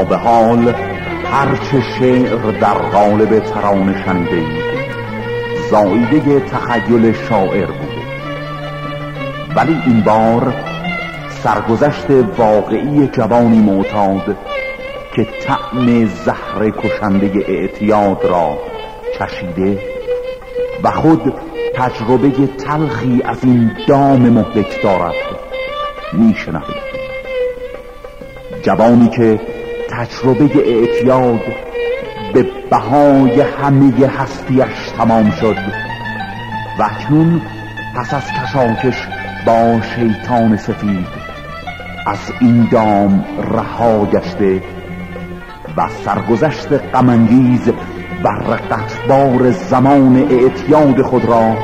به حال هرچه شعر در قالب ترانه شنیده اید زایده تخیل شاعر بوده. ولی این بار سرگذشت واقعی جوانی معتاد که طعم زهر کشنده اعتیاد را چشیده و خود تجربه تلخی از این دام مهلک دارد میشنوید. جوانی که تجربه اعتیاد به بهای همه هستیش تمام شد. و اکنون پس از کشاکش با شیطان سفید از این دام رها گشته و سرگذشت غمانگیز و رقتبار زمان اعتیاد خود را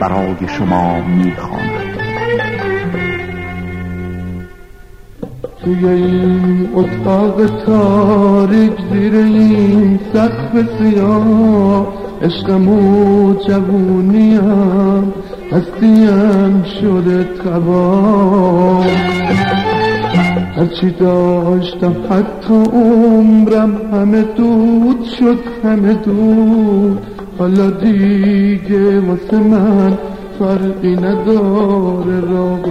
برای شما می‌خواند. توی این اتاق تاریک زیر این سقف سیاه. عشقم و جوونیم هستیم شده تبا هرچی داشتم حتی عمرم همه دود شد همه دود. حالا دیگه واسه من فرقی نداره را و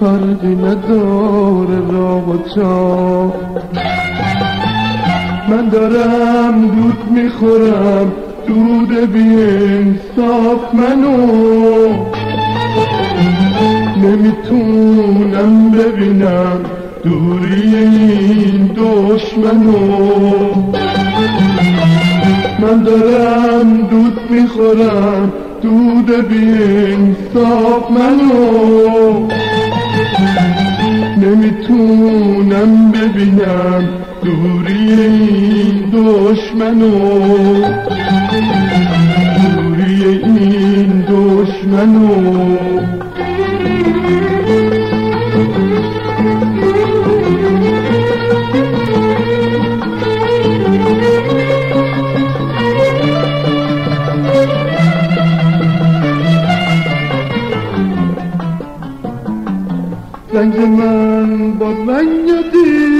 فرقی نداره را و جا من دارم دود می‌خورم دود بی انصاف منو. نمی‌تونم ببینم دوری این دشمنو. من دارم دود می‌خورم دود بی انصاف منو. ببینم دوری این دشمنو. دوری این دشمنو. رنگ من با رنگ دیوار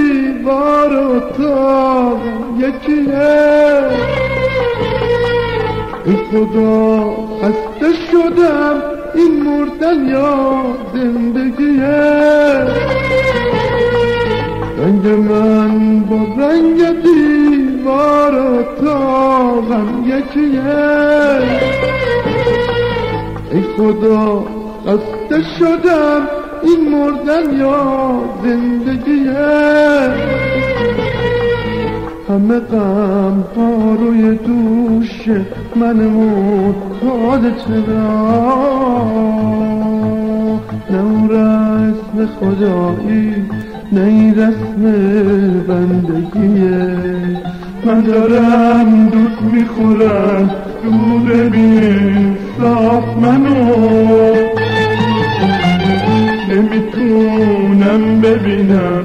و تاق یکیه ای خدا خسته شدم. این مردن یا زندگیه رنگ من با رنگ دیوار و تاقم یکیه ای خدا خسته شدم. این مردن یا زندگیه؟ همه غم روی دوش من معتاد چرا؟ نه رسم خدایی نه رسم بندگیه. من دارم دود می‌خورم دود بی صاف منو. نمی‌تونم ببینم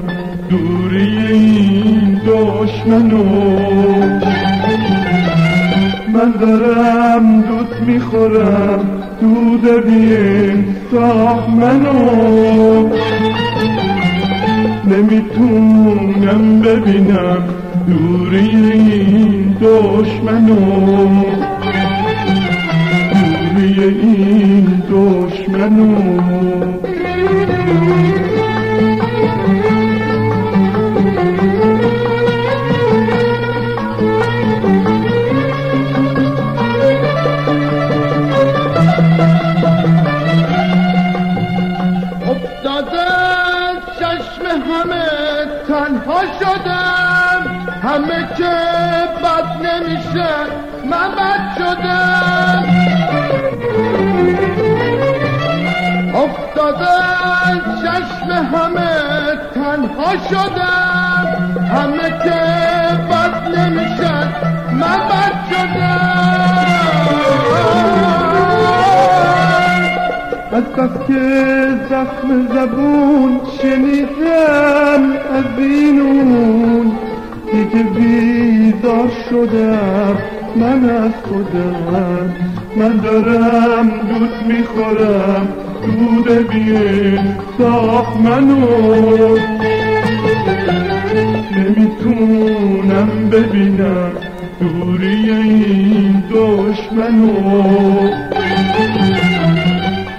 دوری این دشمنو. من دارم دود می‌خورم دود بی انصاف منو نمی‌تونم ببینم دوری این دشمنو. نمیشه من بد شدم. افتاده چشم همه تنها شدم. همه که بد نمیشه من بد شدم. از بس که زخم زبون شنیدم از اینون دیگه بیدار شدم من از خودم. من دارم دود می‌خورم دود بی انصاف منو. نمی‌تونم ببینم دوری این دشمنو.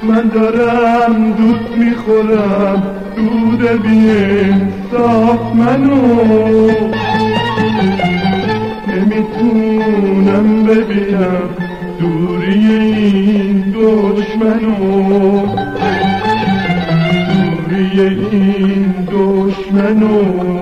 من دارم دود می‌خورم دود بی انصاف منو. نمی‌تونم ببینم دوری این دشمنو. دوری این دشمنو.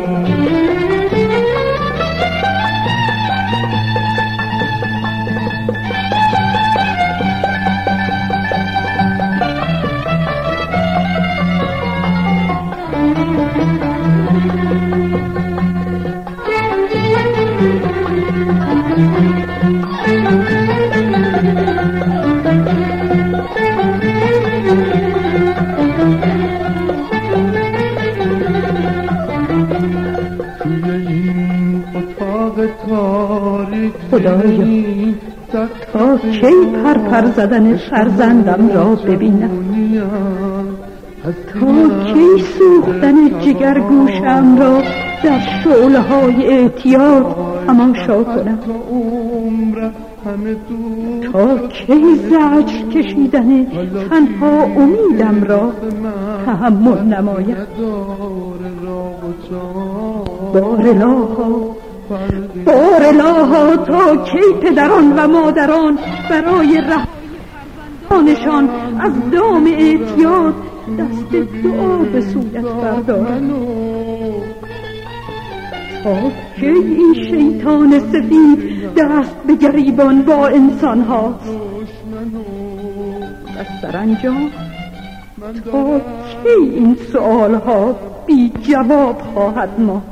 خدایا. تا کی پر پر زدن فرزندم را ببینم تا کی سوختن جگر گوشم را در شعله های اعتیاد تماشا کنم؟ تا کی زجر کشیدن تنها امیدم را تحمل نمایم بارلاها بارلاها تا کی پدران و مادران برای رهانشان از دام اعتیاد دست دعا به سویت بردارن تا کی این شیطان سفید دست به گریبان با انسان هاست. و سرانجام تا کی این سؤال ها بی جواب خواهد ما